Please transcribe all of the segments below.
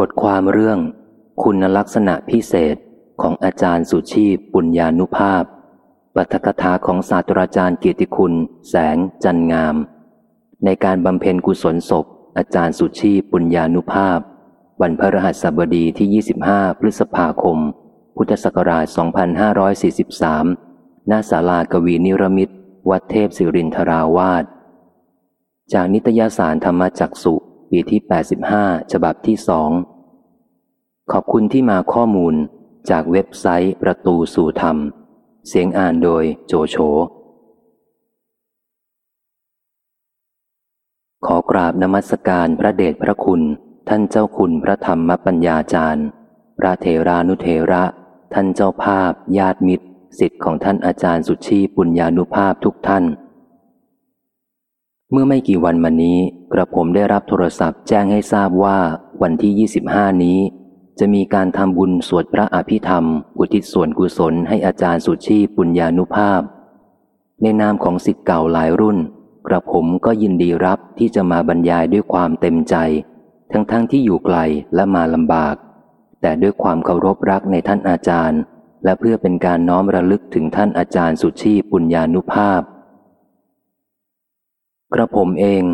บทความเรื่อง คุณลักษณะพิเศษของอาจารย์สุชีพปุญญานุภาพ ปัทกถาของศาสตราจารย์เกียรติคุณ แสงจันงาม ในการบำเพ็ญกุศลศพ อาจารย์สุชีพปุญญานุภาพ วันพระรหัสบดีที่ 25 พฤษภาคม พุทธศักราช 2543 หน้าศาลากวีนิรมิตวัดเทพศิรินทราวาสจากนิตยสารธรรมจักสุ ปีที่ 85 ฉบับที่สองขอบคุณที่มาข้อมูลจากเว็บไซต์ประตูสู่ธรรม เสียงอ่านโดยโจโฉขอกราบนมัสการพระเดชพระคุณ ท่านเจ้าคุณพระธรรมปัญญาจารย์ พระเทรานุเทระ ท่านเจ้าภาพ ญาติมิตร สิทธิ์ของท่านอาจารย์สุชีปุญญานุภาพทุกท่าน เมื่อไม่กี่วันมานี้กระผมได้รับโทรศัพท์แจ้งให้ทราบว่าวันที่ 25 นี้ จะมีการทำบุญสวดพระอภิธรรม อุทิศส่วนกุศลให้อาจารย์สุชีปุญญานุภาพ ในนามของสิทธิ์เก่าหลายรุ่น กระผมก็ยินดีรับที่จะมาบรรยายด้วยความเต็มใจ ทั้งๆทที่อยู่ไกลและมาลำบาก แต่ด้วยความเคารพรักในท่านอาจารย์ และเพื่อเป็นการน้อมระลึกถึงท่านอาจารย์สุชีปุญญานุภาพ กระผมเอง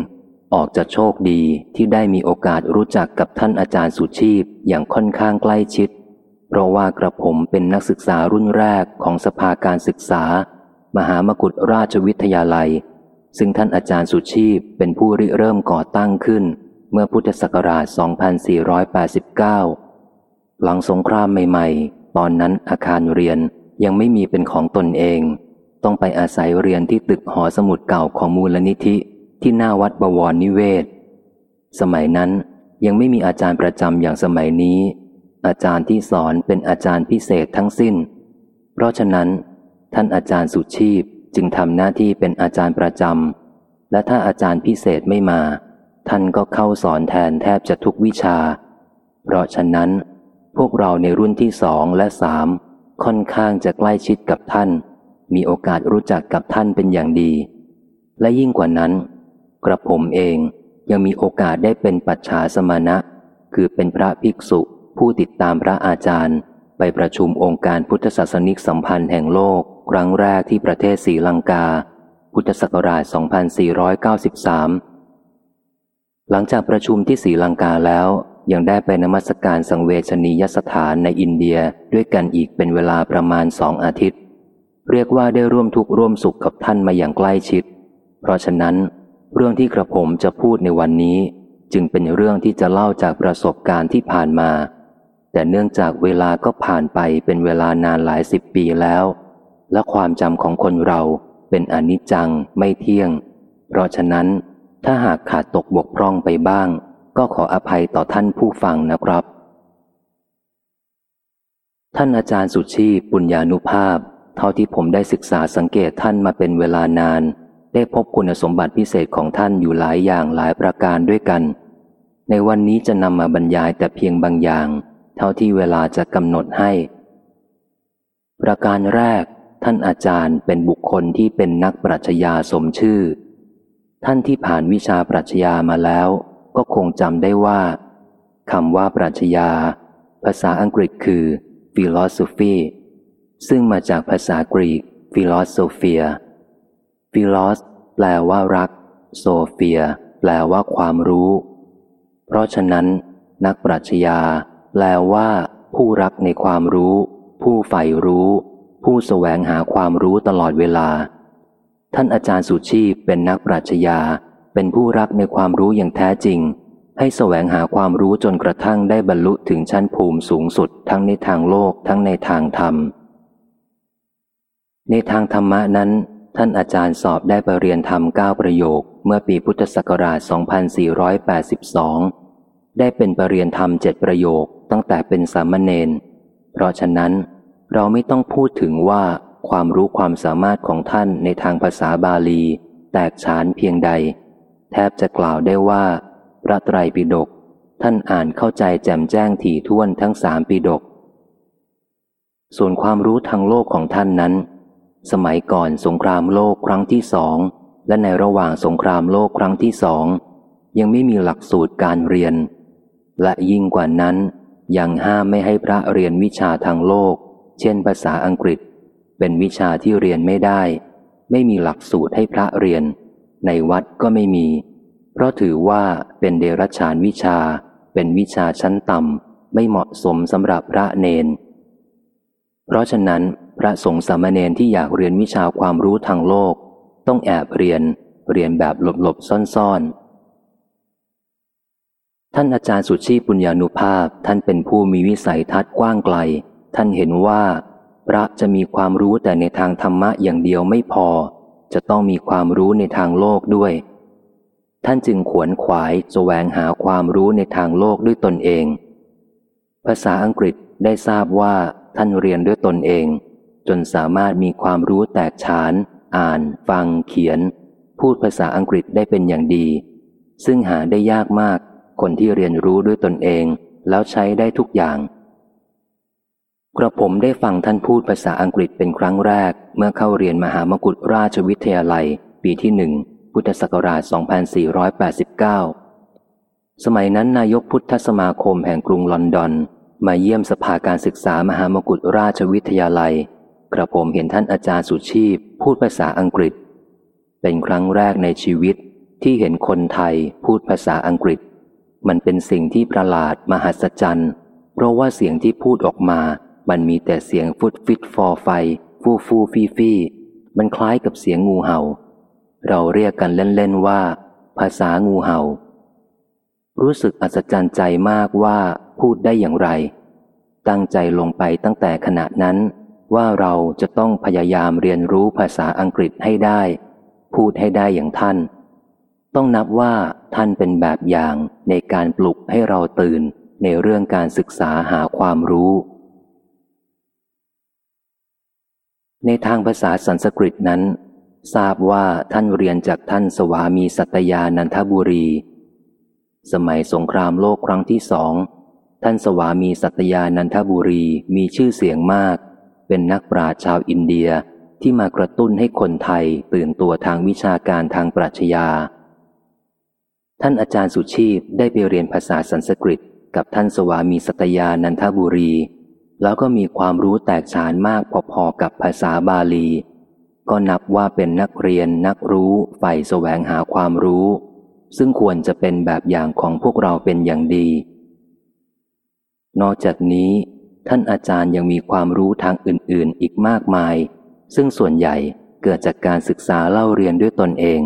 ออกจะโชคดีที่ได้มีโอกาสรู้จักกับท่านอาจารย์สุชีพอย่างค่อนข้างใกล้ชิด เพราะว่ากระผมเป็นนักศึกษารุ่นแรกของสภาการศึกษา มหามกุฏราชวิทยาลัย ซึ่งท่านอาจารย์สุชีพเป็นผู้ริเริ่มก่อตั้งขึ้น เมื่อพุทธศักราช 2489 หลังสงครามใหม่ๆ ตอนนั้นอาคารเรียนยังไม่มีเป็นของตนเอง ต้องไปอาศัยเรียนที่ตึกหอสมุดเก่าของมูลนิธิ ที่หน้าวัดบวรนิเวศ สมัยนั้นยังไม่มีอาจารย์ประจำอย่างสมัยนี้ อาจารย์ที่สอนเป็นอาจารย์พิเศษทั้งสิ้น เพราะฉะนั้น ท่านอาจารย์สุชีพจึงทำหน้าที่เป็นอาจารย์ประจำและถ้าอาจารย์พิเศษไม่มา ท่านก็เข้าสอนแทนแทบจะทุกวิชา เพราะฉะนั้น พวกเราในรุ่นที่สองและสามค่อนข้างจะใกล้ชิดกับท่าน มีโอกาสรู้จักกับท่านเป็นอย่างดี และยิ่งกว่านั้น กระผมเองยังมีโอกาสได้เป็นปัจฉาสมณะ คือเป็นพระภิกษุผู้ติดตามพระอาจารย์ ไปประชุมองค์การพุทธศาสนิกสัมพันธ์แห่งโลก ครั้งแรกที่ประเทศศรีลังกา พุทธศักราช 2493 หลังจากประชุมที่ศรีลังกาแล้วยังได้ไปนมัสการสังเวชนียสถานในอินเดียด้วยกันอีกเป็นเวลาประมาณสองอาทิตย์ เรียกว่าได้ร่วมทุกข์ร่วมสุขกับท่านมาอย่างใกล้ชิด เพราะฉะนั้น เรื่องที่กระผมจะพูดในวันนี้ จึงเป็นเรื่องที่จะเล่าจากประสบการณ์ที่ผ่านมา แต่เนื่องจากเวลาก็ผ่านไปเป็นเวลานานหลายสิบปีแล้ว และความจำของคนเราเป็นอนิจจังไม่เที่ยง เพราะฉะนั้น ถ้าหากขาดตกบกพร่องไปบ้าง ก็ขออภัยต่อท่านผู้ฟังนะครับ ท่านอาจารย์สุชีปุญญานุภาพ เท่าที่ผมได้ศึกษาสังเกตท่านมาเป็นเวลานาน ได้พบคุณสมบัติพิเศษของท่านอยู่หลายอย่างหลายประการด้วยกัน ในวันนี้จะนำมาบรรยายแต่เพียงบางอย่าง เท่าที่เวลาจะกำหนดให้ ประการแรก ท่านอาจารย์เป็นบุคคลที่เป็นนักปรัชญาสมชื่อ ท่านที่ผ่านวิชาปรัชญามาแล้ว ก็คงจำได้ว่าคำว่าปรัชญา ภาษาอังกฤษคือ philosophy ซึ่งมาจากภาษากรีกฟิลอสโซเฟีย ฟิลอส แปลว่ารัก โซเฟีย แปลว่าความรู้ เพราะฉะนั้น นักปรัชญาแปลว่า ผู้รักในความรู้ ผู้ใฝ่รู้ ผู้แสวงหาความรู้ตลอดเวลา ท่านอาจารย์สุชีพเป็นนักปรัชญาเป็นผู้รักในความรู้อย่างแท้จริง ให้แสวงหาความรู้จนกระทั่งได้บรรลุถึงชั้นภูมิสูงสุดทั้งในทางโลกทั้งในทางธรรม ในทางธรรมะนั้น ท่านอาจารย์สอบได้ปรริญญาธรรมเก้าประโยค เมื่อปีพุทธศักราช 2482 ได้เป็นปรริญญาธรรมเจ็ดประโยคตั้งแต่เป็นสามเณร เพราะฉะนั้นเราไม่ต้องพูดถึงว่าความรู้ความสามารถของท่านในทางภาษาบาลี แตกฉานเพียงใด แทบจะกล่าวได้ว่า พระไตรปิฎกท่านอ่านเข้าใจแจ่มแจ้งถี่ถ้วนทั้งสามปิฎกส่วนความรู้ทางโลกของท่านนั้น สมัยก่อนสงครามโลกครั้งที่สอง และในระหว่างสงครามโลกครั้งที่สอง ยังไม่มีหลักสูตรการเรียน และยิ่งกว่านั้น ยังห้ามไม่ให้พระเรียนวิชาทางโลก เช่นภาษาอังกฤษ เป็นวิชาที่เรียนไม่ได้ ไม่มีหลักสูตรให้พระเรียน ในวัดก็ไม่มี เพราะถือว่าเป็นเดรัจฉานวิชา เป็นวิชาชั้นต่ำไม่เหมาะสมสำหรับพระเนน เพราะฉะนั้น พระสงฆ์สามเณรที่อยากเรียนวิชาความรู้ทางโลก ต้องแอบเรียน เรียนแบบหลบๆซ่อนๆ ท่านอาจารย์สุชีปุญญานุภาพท่านเป็นผู้มีวิสัยทัศน์กว้างไกล ท่านเห็นว่า พระจะมีความรู้แต่ในทางธรรมะอย่างเดียวไม่พอ จะต้องมีความรู้ในทางโลกด้วย ท่านจึงขวนขวายแสวงหาความรู้ในทางโลกด้วยตนเอง ภาษาอังกฤษได้ทราบว่าท่านเรียนด้วยตนเอง จนสามารถมีความรู้แตกฉาน อ่าน ฟัง เขียน พูดภาษาอังกฤษได้เป็นอย่างดี ซึ่งหาได้ยากมาก คนที่เรียนรู้ด้วยตนเอง แล้วใช้ได้ทุกอย่าง กระผมได้ฟังท่านพูดภาษาอังกฤษเป็นครั้งแรก เมื่อเข้าเรียนมหามกุฏราชวิทยาลัย ปีที่หนึ่งพุทธศักราช 2489 สมัยนั้นนายกพุทธสมาคมแห่งกรุงลอนดอน มาเยี่ยมสภาการศึกษามหามกุฏราชวิทยาลัย กระผมเห็นท่านอาจารย์สุชีพพูดภาษาอังกฤษ เป็นครั้งแรกในชีวิตที่เห็นคนไทยพูดภาษาอังกฤษ มันเป็นสิ่งที่ประหลาดมหัศจรรย์ เพราะว่าเสียงที่พูดออกมา มันมีแต่เสียงฟุดฟิตฟอไฟ ฟูฟูฟีฟีมันคล้ายกับเสียงงูเห่า เราเรียกกันเล่นๆว่า ภาษางูเห่า รู้สึกอัศจรรย์ใจมากว่าพูดได้อย่างไร ตั้งใจลงไปตั้งแต่ขณะนั้น ว่าเราจะต้องพยายามเรียนรู้ภาษาอังกฤษให้ได้ พูดให้ได้อย่างท่าน ต้องนับว่าท่านเป็นแบบอย่างในการปลุกให้เราตื่นในเรื่องการศึกษาหาความรู้ ในทางภาษาสันสกฤตนั้น ทราบว่าท่านเรียนจากท่านสวามีสัตยานันทบุรี สมัยสงครามโลกครั้งที่สอง ท่านสวามีสัตยานันทบุรีมีชื่อเสียงมาก เป็นนักปราชญ์ชาวอินเดียที่มากระตุ้นให้คนไทยตื่นตัวทางวิชาการทางปรัชญา ท่านอาจารย์สุชีพได้ไปเรียนภาษาสันสกฤต กับท่านสวามีสัตยานันทบุรี แล้วก็มีความรู้แตกฉานมากพอๆกับภาษาบาลี ก็นับว่าเป็นนักเรียนนักรู้ใฝ่แสวงหาความรู้ ซึ่งควรจะเป็นแบบอย่างของพวกเราเป็นอย่างดี นอกจากนี้ ท่านอาจารย์ยังมีความรู้ทางอื่น ๆ อีกมากมาย ซึ่งส่วนใหญ่เกิดจากการศึกษาเล่าเรียนด้วยตนเอง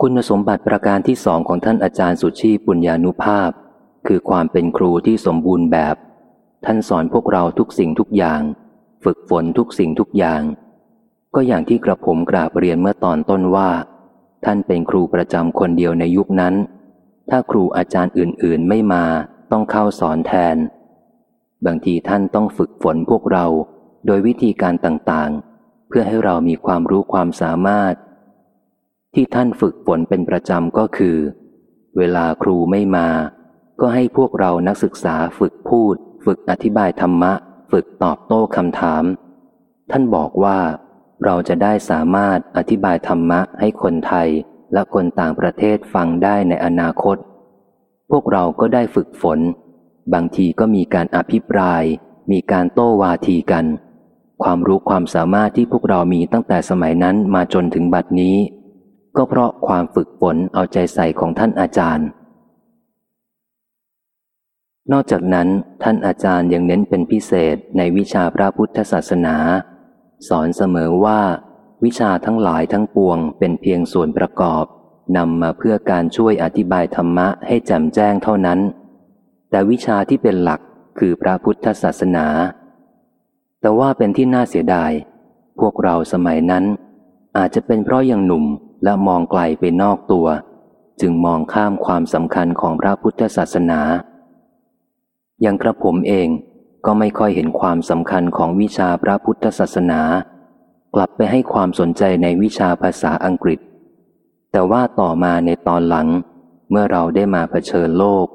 คุณสมบัติประการที่สองของท่านอาจารย์สุชีปุญญานุภาพ คือความเป็นครูที่สมบูรณ์แบบ ท่านสอนพวกเราทุกสิ่งทุกอย่าง ฝึกฝนทุกสิ่งทุกอย่าง ก็อย่างที่กระผมกราบเรียนเมื่อตอนต้นว่า ท่านเป็นครูประจำคนเดียวในยุคนั้น ถ้าครูอาจารย์อื่นๆไม่มาต้องเข้าสอนแทน บางทีท่านต้องฝึกฝนพวกเราโดยวิธีการต่างๆ เพื่อให้เรามีความรู้ความสามารถ ที่ท่านฝึกฝนเป็นประจำก็คือ เวลาครูไม่มา ก็ให้พวกเรานักศึกษาฝึกพูด ฝึกอธิบายธรรมะ ฝึกตอบโต้คำถาม ท่านบอกว่าเราจะได้สามารถอธิบายธรรมะให้คนไทย และคนต่างประเทศฟังได้ในอนาคต พวกเราก็ได้ฝึกฝน บางทีก็มีการอภิปราย มีการโต้วาทีกัน ความรู้ความสามารถที่พวกเรามีตั้งแต่สมัยนั้นมาจนถึงบัดนี้ ก็เพราะความฝึกฝนเอาใจใส่ของท่านอาจารย์ นอกจากนั้นท่านอาจารย์ยังเน้นเป็นพิเศษในวิชาพระพุทธศาสนา สอนเสมอว่า วิชาทั้งหลายทั้งปวงเป็นเพียงส่วนประกอบนำมาเพื่อการช่วยอธิบายธรรมะให้แจ่มแจ้งเท่านั้น แต่วิชาที่เป็นหลักคือพระพุทธศาสนา แต่ว่าเป็นที่น่าเสียดาย พวกเราสมัยนั้น อาจจะเป็นเพราะยังหนุ่มและมองไกลไปนอกตัว จึงมองข้ามความสำคัญของพระพุทธศาสนา อย่างกระผมเองก็ไม่ค่อยเห็นความสำคัญของวิชาพระพุทธศาสนา กลับไปให้ความสนใจในวิชาภาษาอังกฤษ แต่ว่าต่อมาในตอนหลัง เมื่อเราได้มาเผชิญโลก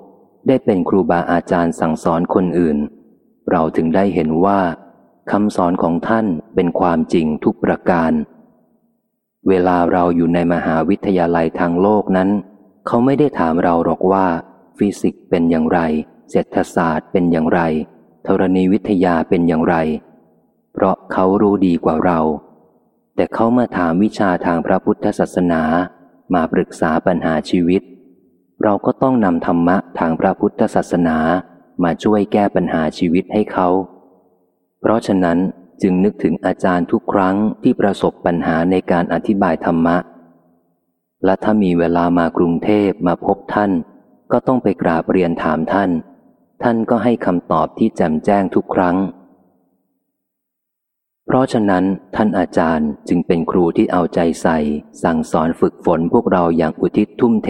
ได้เป็นครูบาอาจารย์สั่งสอนคนอื่น เราถึงได้เห็นว่าคำสอนของท่านเป็นความจริงทุกประการ เวลาเราอยู่ในมหาวิทยาลัยทางโลกนั้น เขาไม่ได้ถามเราหรอกว่า ฟิสิกส์เป็นอย่างไร เศรษฐศาสตร์เป็นอย่างไรธรณีวิทยาเป็นอย่างไร เพราะเขารู้ดีกว่าเรา แต่เขามาถามวิชาทางพระพุทธศาสนา มาปรึกษาปัญหาชีวิต เราก็ต้องนำธรรมะทางพระพุทธศาสนา มาช่วยแก้ปัญหาชีวิตให้เขา เพราะฉะนั้นจึงนึกถึงอาจารย์ทุกครั้งที่ประสบปัญหาในการอธิบายธรรมะ และถ้ามีเวลามากรุงเทพมาพบท่าน ก็ต้องไปกราบเรียนถามท่าน ท่านก็ให้คำตอบที่แจ่มแจ้งทุกครั้ง เพราะฉะนั้นท่านอาจารย์จึงเป็นครูที่เอาใจใส่ สั่งสอนฝึกฝนพวกเราอย่างอุทิศทุ่มเท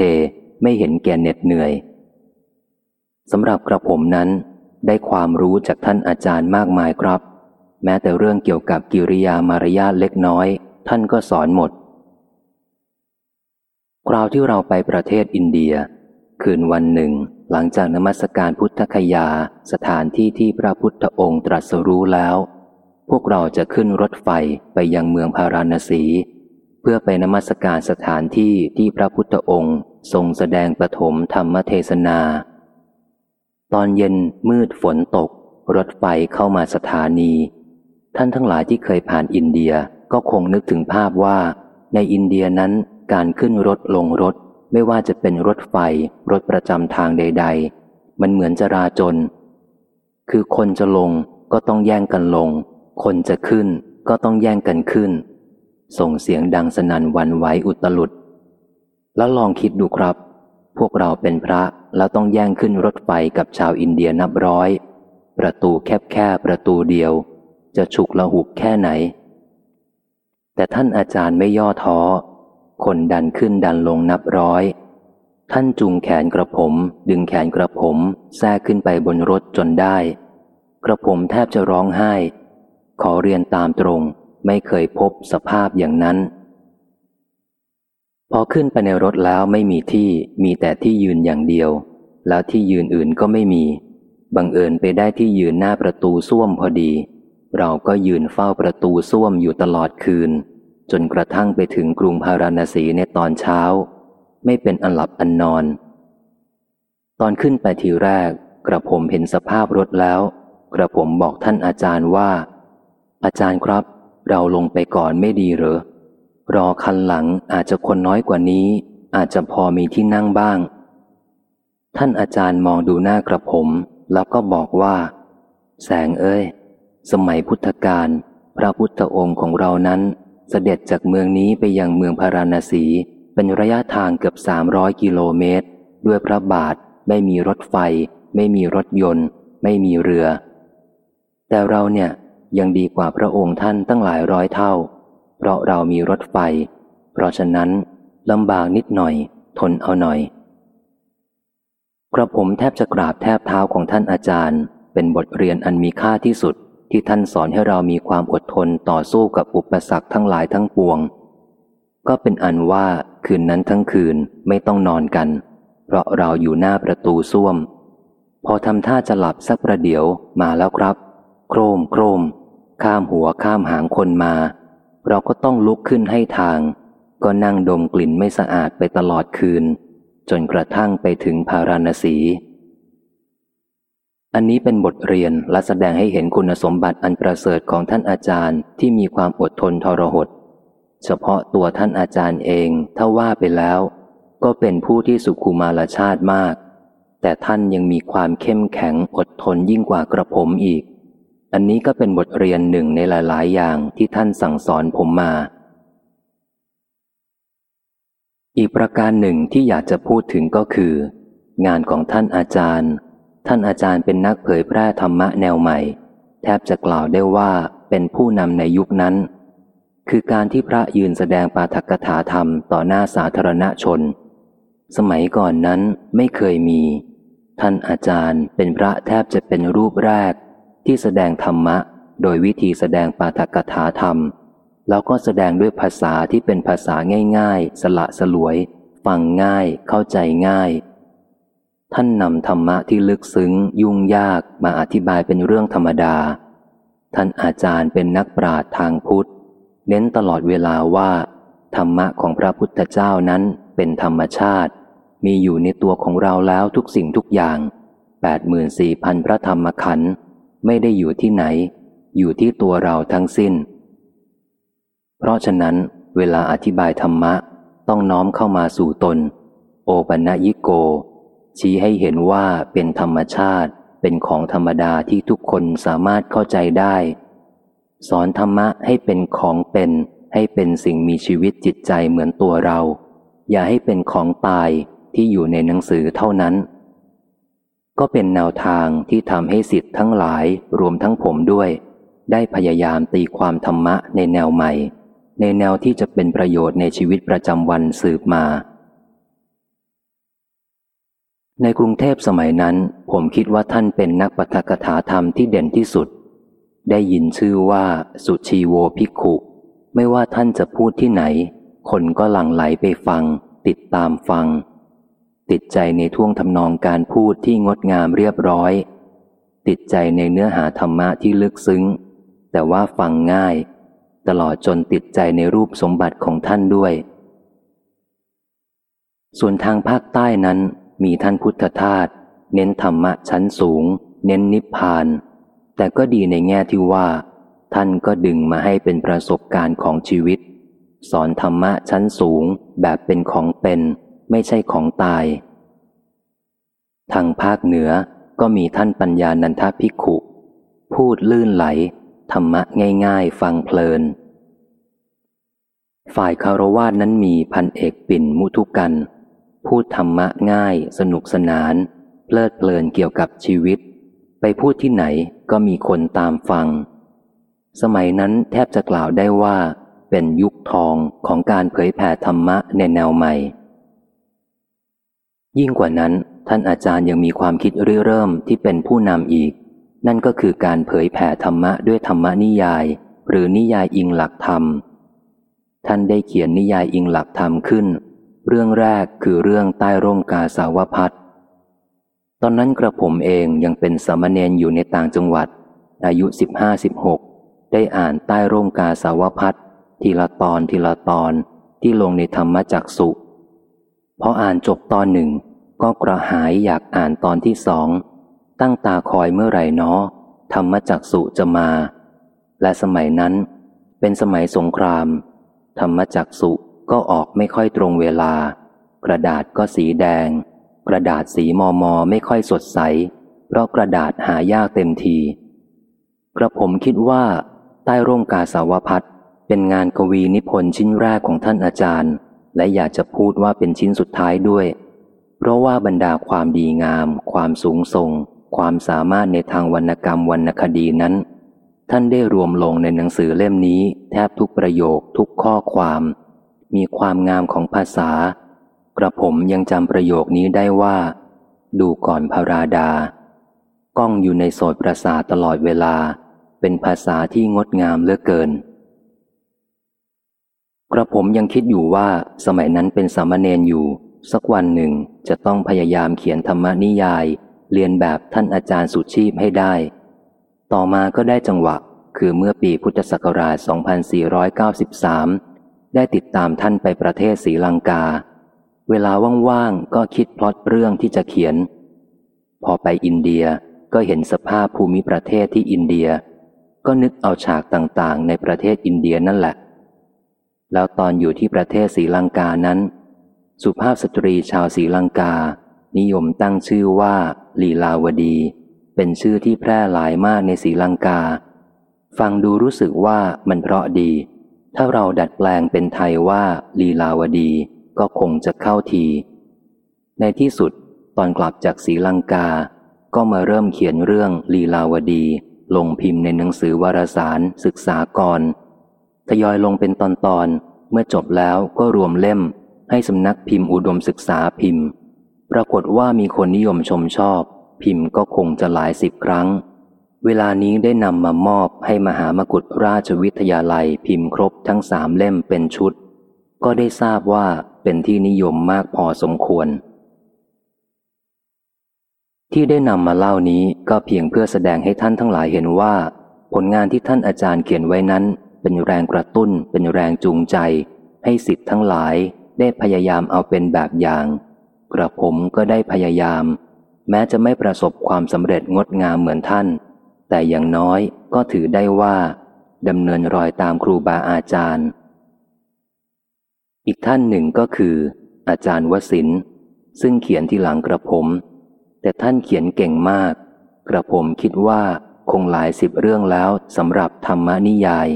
ไม่เห็นแก่เหน็ดเหนื่อยสำหรับกระผมนั้น ได้ความรู้จากท่านอาจารย์มากมายครับ แม้แต่เรื่องเกี่ยวกับกิริยามารยาทเล็กน้อย ท่านก็สอนหมด คราวที่เราไปประเทศอินเดีย คืนวันหนึ่ง หลังจากนมัสการพุทธคยา สถานที่ที่พระพุทธองค์ตรัสรู้แล้ว พวกเราจะขึ้นรถไฟไปยังเมืองพาราณสี เพื่อไปนมัสการสถานที่ที่พระพุทธองค์ทรงแสดงปฐมธรรมเทศนา ตอนเย็นมืดฝนตก รถไฟเข้ามาสถานี ท่านทั้งหลายที่เคยผ่านอินเดียก็คงนึกถึงภาพว่า ในอินเดียนั้นการขึ้นรถลงรถ ไม่ว่าจะเป็นรถไฟ รถประจำทางใด ๆ มันเหมือนจราจน คือคนจะลงก็ต้องแย่งกันลง คนจะขึ้นก็ต้องแย่งกันขึ้น ส่งเสียงดังสนั่นวันไหวอุตลุด แล้วลองคิดดูครับ พวกเราเป็นพระแล้วต้องแย่งขึ้นรถไฟกับชาวอินเดียนับร้อย ประตูแคบแค่ประตูเดียว จะฉุกละหุกแค่ไหน แต่ท่านอาจารย์ไม่ย่อท้อ คนดันขึ้นดันลงนับร้อยท่านจุงแขนกระผม ดึงแขนกระผมแทรกขึ้นไปบนรถจนได้ กระผมแทบจะร้องไห้ ขอเรียนตามตรง ไม่เคยพบสภาพอย่างนั้น พอขึ้นไปในรถแล้วไม่มีที่มีแต่ที่ยืนอย่างเดียว แล้วที่ยืนอื่นก็ไม่มี บังเอิญไปได้ที่ยืนหน้าประตูส้วมพอดี เราก็ยืนเฝ้าประตูส้วมอยู่ตลอดคืน จนกระทั่งไปถึงกรุงพาราณสีในตอนเช้า ไม่เป็นอันหลับอันนอน ตอนขึ้นไปทีแรก กระผมเห็นสภาพรถแล้ว กระผมบอกท่านอาจารย์ว่า อาจารย์ครับ เราลงไปก่อนไม่ดีหรือรอคันหลังอาจจะคนน้อยกว่านี้ อาจจะพอมีที่นั่งบ้าง ท่านอาจารย์มองดูหน้ากระผม แล้วก็บอกว่า แสงเอ้ย สมัยพุทธกาลพระพุทธองค์ของเรานั้น เสด็จจากเมืองนี้ไปยังเมืองพาราณสี เป็นระยะทางเกือบสามร้อยกิโลเมตร ด้วยพระบาทไม่มีรถไฟ ไม่มีรถยนต์ ไม่มีเรือ แต่เราเนี่ย ยังดีกว่าพระองค์ท่านตั้งหลายร้อยเท่า เพราะเรามีรถไฟ เพราะฉะนั้นลำบากนิดหน่อย ทนเอาหน่อย กระผมแทบจะกราบแทบเท้าของท่านอาจารย์ เป็นบทเรียนอันมีค่าที่สุดที่ท่านสอนให้เรามีความอดทนต่อสู้กับอุปสรรคทั้งหลายทั้งปวง ก็เป็นอันว่าคืนนั้นทั้งคืนไม่ต้องนอนกัน เพราะเราอยู่หน้าประตูส้วม พอทำท่าจะหลับสักประเดี๋ยวมาแล้วครับ โครมโครม ข้ามหัวข้ามหางคนมา เราก็ต้องลุกขึ้นให้ทาง ก็นั่งดมกลิ่นไม่สะอาดไปตลอดคืน จนกระทั่งไปถึงพาราณสี อันนี้เป็นบทเรียนและแสดงให้เห็นคุณสมบัติอันประเสริฐของท่านอาจารย์ที่มีความอดทนทรหดเฉพาะตัวท่านอาจารย์เองถ้าว่าไปแล้ว ก็เป็นผู้ที่สุขุมารชาติมาก แต่ท่านยังมีความเข้มแข็งอดทนยิ่งกว่ากระผมอีก อันนี้ก็เป็นบทเรียนหนึ่งในหลาย ๆ อย่างที่ท่านสั่งสอนผมมา อีกประการหนึ่งที่อยากจะพูดถึงก็คือ งานของท่านอาจารย์ ท่านอาจารย์เป็นนักเผยแพร่ธรรมะแนวใหม่ แทบจะกล่าวได้ว่าเป็นผู้นำในยุคนั้น คือการที่พระยืนแสดงปาฐกถาธรรมต่อหน้าสาธารณชน สมัยก่อนนั้นไม่เคยมี ท่านอาจารย์เป็นพระแทบจะเป็นรูปแรก ที่แสดงธรรมะ โดยวิธีแสดงปาฐกถาธรรม แล้วก็แสดงด้วยภาษาที่เป็นภาษาง่าย ๆ สละสลวย ฟังง่าย เข้าใจง่าย ท่านนำธรรมะที่ลึกซึ้ง ยุ่งยากมาอธิบายเป็นเรื่องธรรมดา ท่านอาจารย์เป็นนักปราชญ์ทางพุทธ เน้นตลอดเวลาว่า ธรรมะของพระพุทธเจ้านั้นเป็นธรรมชาติ มีอยู่ในตัวของเราแล้วทุกสิ่งทุกอย่างแปดหมื่นสี่พันพระธรรมขันธ์ ไม่ได้อยู่ที่ไหน อยู่ที่ตัวเราทั้งสิ้น เพราะฉะนั้น เวลาอธิบายธรรมะ ต้องน้อมเข้ามาสู่ตน โอปัญญิโก ชี้ให้เห็นว่าเป็นธรรมชาติ เป็นของธรรมดาที่ทุกคนสามารถเข้าใจได้ สอนธรรมะให้เป็นของเป็น ให้เป็นสิ่งมีชีวิตจิตใจเหมือนตัวเรา อย่าให้เป็นของตายที่อยู่ในหนังสือเท่านั้น ก็เป็นแนวทางที่ทำให้สิทธิ์ทั้งหลายรวมทั้งผมด้วย ได้พยายามตีความธรรมะในแนวใหม่ ในแนวที่จะเป็นประโยชน์ในชีวิตประจำวันสืบมา ในกรุงเทพสมัยนั้น ผมคิดว่าท่านเป็นนักปฐกถาธรรมที่เด่นที่สุด ได้ยินชื่อว่าสุชีโวภิกขุไม่ว่าท่านจะพูดที่ไหน คนก็หลั่งไหลไปฟัง ติดตามฟัง ติดใจในท่วงทำนองการพูดที่งดงามเรียบร้อย ติดใจในเนื้อหาธรรมะที่ลึกซึ้ง แต่ว่าฟังง่าย ตลอดจนติดใจในรูปสมบัติของท่านด้วย ส่วนทางภาคใต้นั้นมีท่านพุทธทาสเน้นธรรมะชั้นสูง เน้นนิพพาน แต่ก็ดีในแง่ที่ว่า ท่านก็ดึงมาให้เป็นประสบการณ์ของชีวิต สอนธรรมะชั้นสูงแบบเป็นของเป็น ไม่ใช่ของตาย ทางภาคเหนือก็มีท่านปัญญานันทภิกขุ พูดลื่นไหล ธรรมะง่ายๆ ฟังเพลิน ฝ่ายคารวาสนั้นมีพันเอกปิ่นมุทุกัน พูดธรรมะง่ายสนุกสนาน เพลิดเพลินเกี่ยวกับชีวิต ไปพูดที่ไหนก็มีคนตามฟัง สมัยนั้นแทบจะกล่าวได้ว่าเป็นยุคทองของการเผยแผ่ธรรมะในแนวใหม่ ยิ่งกว่านั้น ท่านอาจารย์ยังมีความคิดริเริ่มที่เป็นผู้นำอีก นั่นก็คือการเผยแผ่ธรรมะด้วยธรรมนิยาย หรือนิยายอิงหลักธรรม ท่านได้เขียนนิยายอิงหลักธรรมขึ้น เรื่องแรกคือเรื่องใต้ร่มกาสาวพัดตอนนั้นกระผมเองยังเป็นสมณเณรอยู่ในต่างจังหวัด อายุสิบห้าสิบหกได้อ่านใต้ร่มกาสาวพัดทีละตอนทีละตอนที่ลงในธรรมจักสุ พออ่านจบตอนหนึ่ง ก็กระหายอยากอ่านตอนที่สอง ตั้งตาคอยเมื่อไหร่นอธรรมจักสุจะมา และสมัยนั้น เป็นสมัยสงคราม ธรรมจักสุก็ออกไม่ค่อยตรงเวลา กระดาษก็สีแดง กระดาษสีมอมอไม่ค่อยสดใส เพราะกระดาษหายากเต็มที กระผมคิดว่า ใต้ร่มกาสาวพัดเป็นงานกวีนิพนธ์ชิ้นแรกของท่านอาจารย์ และอยากจะพูดว่าเป็นชิ้นสุดท้ายด้วย เพราะว่าบรรดาความดีงาม ความสูงส่ง ความสามารถในทางวรรณกรรมวรรณคดีนั้น ท่านได้รวมลงในหนังสือเล่มนี้ แทบทุกประโยคทุกข้อความ มีความงามของภาษา กระผมยังจำประโยคนี้ได้ว่า ดูก่อนพระราดา ก้องอยู่ในโสดประสาตลอดเวลา เป็นภาษาที่งดงามเลือเกิน กระผมยังคิดอยู่ว่าสมัยนั้นเป็นสามเณรอยู่ สักวันหนึ่งจะต้องพยายามเขียนธรรมนิยาย เรียนแบบท่านอาจารย์สุชีพให้ได้ ต่อมาก็ได้จังหวะ คือเมื่อปีพุทธศักราช 2493 ได้ติดตามท่านไปประเทศศรีลังกา เวลาว่างๆก็คิดพล็อตเรื่องที่จะเขียน พอไปอินเดียก็เห็นสภาพภูมิประเทศที่อินเดีย ก็นึกเอาฉากต่างๆ ในประเทศอินเดียนั่นแหละ แล้วตอนอยู่ที่ประเทศศรีลังกานั้น สุภาพสตรีชาวศรีลังกา นิยมตั้งชื่อว่าลีลาวดี เป็นชื่อที่แพร่หลายมากในศรีลังกา ฟังดูรู้สึกว่ามันเพราะดี ถ้าเราดัดแปลงเป็นไทยว่าลีลาวดีก็คงจะเข้าที ในที่สุดตอนกลับจากศรีลังกา ก็มาเริ่มเขียนเรื่องลีลาวดี ลงพิมพ์ในหนังสือวารสารศึกษากร ทยอยลงเป็นตอนๆเมื่อจบแล้วก็รวมเล่ม ให้สำนักพิมพ์อุดมศึกษาพิมพ์ ปรากฏว่ามีคนนิยมชมชอบ พิมพ์ก็คงจะหลายสิบครั้ง เวลานี้ได้นำมามอบให้มหามกุฏราชวิทยาลัยพิมพ์ครบทั้งสามเล่มเป็นชุด ก็ได้ทราบว่าเป็นที่นิยมมากพอสมควร ที่ได้นำมาเล่านี้ก็เพียงเพื่อแสดงให้ท่านทั้งหลายเห็นว่า ผลงานที่ท่านอาจารย์เขียนไว้นั้น เป็นแรงกระตุ้น เป็นแรงจูงใจ ให้สิทธิ์ทั้งหลายได้พยายามเอาเป็นแบบอย่าง กระผมก็ได้พยายาม แม้จะไม่ประสบความสำเร็จงดงามเหมือนท่าน แต่อย่างน้อยก็ถือได้ว่าดำเนินรอยตามครูบาอาจารย์ อีกท่านหนึ่งก็คือ อาจารย์วสินซึ่งเขียนที่หลังกระผม แต่ท่านเขียนเก่งมาก กระผมคิดว่าคงหลายสิบเรื่องแล้วสำหรับธรรมนิยาย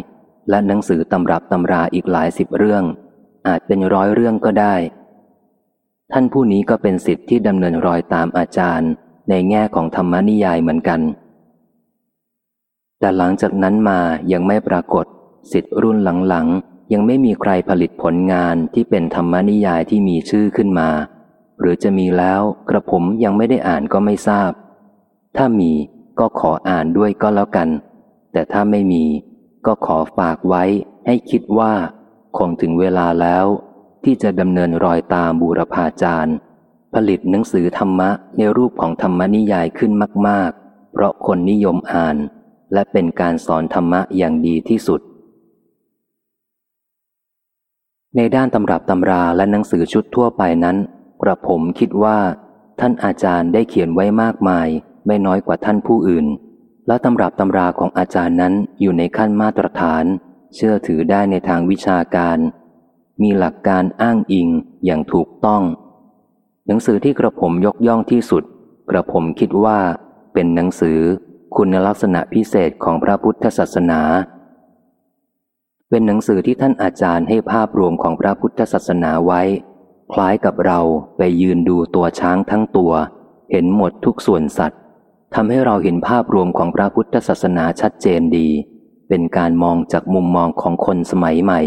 และหนังสือตำรับตำราอีกหลายสิบเรื่อง อาจเป็นร้อยเรื่องก็ได้ ท่านผู้นี้ก็เป็นสิทธิ์ที่ดำเนินรอยตามอาจารย์ในแง่ของธรรมนิยายเหมือนกัน แต่หลังจากนั้นมายังไม่ปรากฏ สิทธิ์รุ่นหลังๆ ยังไม่มีใครผลิตผลงานที่เป็นธรรมนิยายที่มีชื่อขึ้นมา หรือจะมีแล้วกระผมยังไม่ได้อ่านก็ไม่ทราบ ถ้ามีก็ขออ่านด้วยก็แล้วกัน แต่ถ้าไม่มี ก็ขอฝากไว้ให้คิดว่า คงถึงเวลาแล้ว ที่จะดำเนินรอยตามบูรพาจารย์ ผลิตหนังสือธรรมะในรูปของธรรมนิยายขึ้นมาก ๆ เพราะคนนิยมอ่าน และเป็นการสอนธรรมะอย่างดีที่สุด ในด้านตำรับตำราและหนังสือชุดทั่วไปนั้น กระผมคิดว่า ท่านอาจารย์ได้เขียนไว้มากมาย ไม่น้อยกว่าท่านผู้อื่น และตำรับตำราของอาจารย์นั้นอยู่ในขั้นมาตรฐาน เชื่อถือได้ในทางวิชาการ มีหลักการอ้างอิงอย่างถูกต้อง หนังสือที่กระผมยกย่องที่สุด กระผมคิดว่าเป็นหนังสือคุณลักษณะพิเศษของพระพุทธศาสนา เป็นหนังสือที่ท่านอาจารย์ให้ภาพรวมของพระพุทธศาสนาไว้ คล้ายกับเราไปยืนดูตัวช้างทั้งตัว เห็นหมดทุกส่วนสัตว์ ทำให้เราเห็นภาพรวมของพระพุทธศาสนาชัดเจนดี เป็นการมองจากมุมมองของคนสมัยใหม่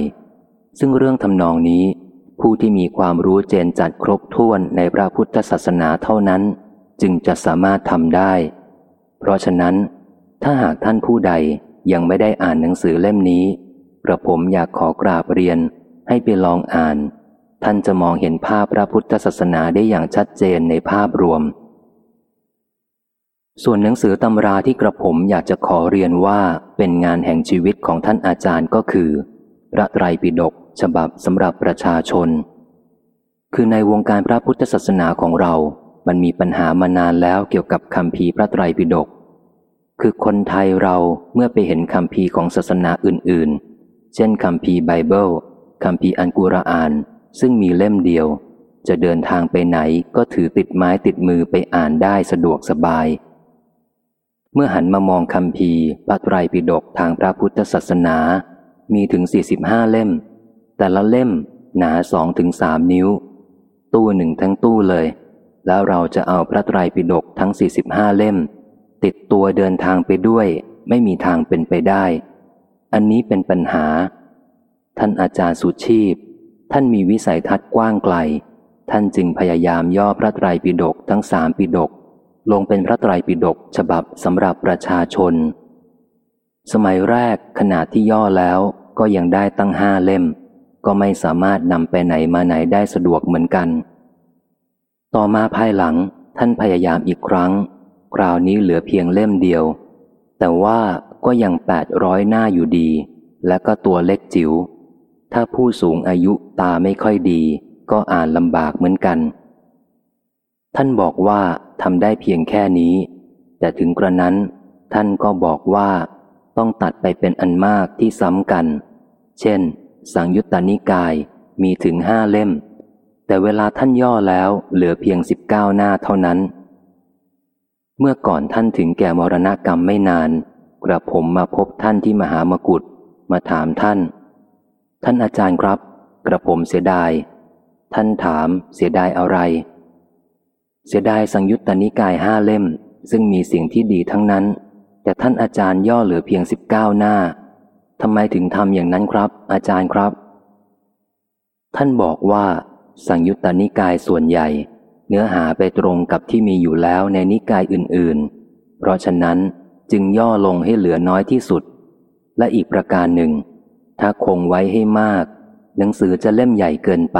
ซึ่งเรื่องทำนองนี้ ผู้ที่มีความรู้เจนจัดครบถ้วนในพระพุทธศาสนาเท่านั้น จึงจะสามารถทำได้ เพราะฉะนั้น ถ้าหากท่านผู้ใดยังไม่ได้อ่านหนังสือเล่มนี้กระผมอยากขอกราบเรียนให้ไปลองอ่าน ท่านจะมองเห็นภาพพระพุทธศาสนาได้อย่างชัดเจนในภาพรวม ส่วนหนังสือตำราที่กระผมอยากจะขอเรียนว่าเป็นงานแห่งชีวิตของท่านอาจารย์ก็คือ พระไตรปิฎกฉบับสำหรับประชาชน คือในวงการพระพุทธศาสนาของเรา มันมีปัญหามานานแล้วเกี่ยวกับคำพีพระไตรปิฎกคือคนไทยเราเมื่อไปเห็นคำพีของศาสนาอื่น ๆ เช่นคำพีไบเบิลคำพีอันกุรอาน ซึ่งมีเล่มเดียว จะเดินทางไปไหนก็ถือติดไม้ติดมือไปอ่านได้สะดวกสบาย เมื่อหันมามองคำพีพระไตรปิฎกทางพระพุทธศาสนา มีถึง 45 เล่ม แต่ละเล่มหนาสองถึงสามนิ้ว ตู้หนึ่งทั้งตู้เลย แล้วเราจะเอาพระไตรปิฎกทั้ง 45 เล่ม ติดตัวเดินทางไปด้วย ไม่มีทางเป็นไปได้ อันนี้เป็นปัญหา ท่านอาจารย์สุชีพ ท่านมีวิสัยทัศน์กว้างไกล ท่านจึงพยายามย่อพระไตรปิฎกทั้งสามปิฎก ลงเป็นพระไตรปิฎกฉบับสำหรับประชาชน สมัยแรกขนาดที่ย่อแล้วก็ยังได้ตั้งห้าเล่ม ก็ไม่สามารถนำไปไหนมาไหนได้สะดวกเหมือนกัน ต่อมาภายหลังท่านพยายามอีกครั้ง คราวนี้เหลือเพียงเล่มเดียว แต่ว่าก็ยังแปดร้อยหน้าอยู่ดี และก็ตัวเล็กจิว๋วถ้าผู้สูงอายุตาไม่ค่อยดี ก็อ่านลำบากเหมือนกัน ท่านบอกว่าทำได้เพียงแค่นี้ แต่ถึงกระนั้น ท่านก็บอกว่าต้องตัดไปเป็นอันมากที่ซ้ำกัน เช่น สังยุตตานิกายมีถึงห้าเล่ม แต่เวลาท่านย่อแล้วเหลือเพียงสิบเก้าหน้าเท่านั้น เมื่อก่อนท่านถึงแก่มรณกรรมไม่นาน กระผมมาพบท่านที่มหามกุฏมาถามท่าน ท่านอาจารย์ครับ กระผมเสียดาย ท่านถามเสียดายอะไร เสียดายสังยุตตนิกายห้าเล่ม ซึ่งมีสิ่งที่ดีทั้งนั้น แต่ท่านอาจารย์ย่อเหลือเพียงสิบเก้าหน้าทำไมถึงทำอย่างนั้นครับ อาจารย์ครับ ท่านบอกว่า สังยุตตนิกายส่วนใหญ่ เนื้อหาไปตรงกับที่มีอยู่แล้วในนิกายอื่น ๆ เพราะฉะนั้นจึงย่อลงให้เหลือน้อยที่สุด และอีกประการหนึ่ง ถ้าคงไว้ให้มาก หนังสือจะเล่มใหญ่เกินไป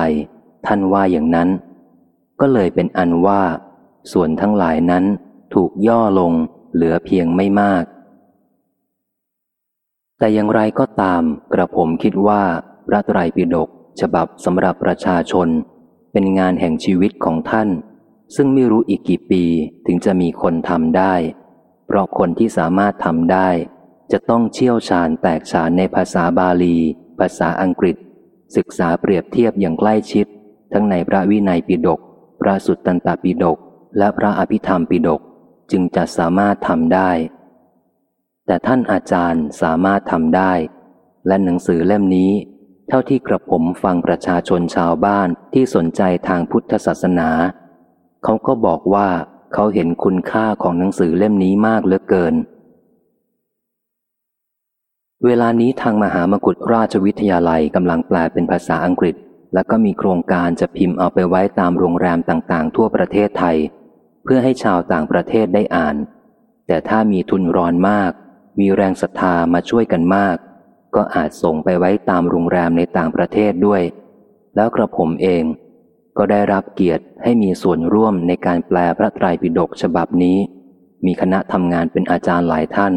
ท่านว่าอย่างนั้น ก็เลยเป็นอันว่า ส่วนทั้งหลายนั้นถูกย่อลงเหลือเพียงไม่มาก แต่อย่างไรก็ตามกระผมคิดว่าพระไตรปิฎกฉบับสำหรับประชาชน เป็นงานแห่งชีวิตของท่าน ซึ่งไม่รู้อีกกี่ปีถึงจะมีคนทำได้ เพราะคนที่สามารถทำได้ จะต้องเชี่ยวชาญแตกฉานในภาษาบาลี ภาษาอังกฤษ ศึกษาเปรียบเทียบอย่างใกล้ชิด ทั้งในพระวินัยปิฎก พระสุตตันตปิฎกและพระอภิธรรมปิฎกจึงจะสามารถทำได้ แต่ท่านอาจารย์สามารถทำได้ และหนังสือเล่มนี้ เท่าที่กระผมฟังประชาชนชาวบ้านที่สนใจทางพุทธศาสนา เขาก็บอกว่าเขาเห็นคุณค่าของหนังสือเล่มนี้มากเหลือเกิน เวลานี้ทางมหามกุฏราชวิทยาลัยกำลังแปลเป็นภาษาอังกฤษ และก็มีโครงการจะพิมพ์เอาไปไว้ตามโรงแรมต่างๆ ทั่วประเทศไทย เพื่อให้ชาวต่างประเทศได้อ่าน แต่ถ้ามีทุนร้อนมาก มีแรงศรัทธามาช่วยกันมาก ก็อาจส่งไปไว้ตามโรงแรมในต่างประเทศด้วย แล้วกระผมเอง ก็ได้รับเกียรติให้มีส่วนร่วมในการแปลพระไตรปิฎกฉบับนี้ มีคณะทำงานเป็นอาจารย์หลายท่าน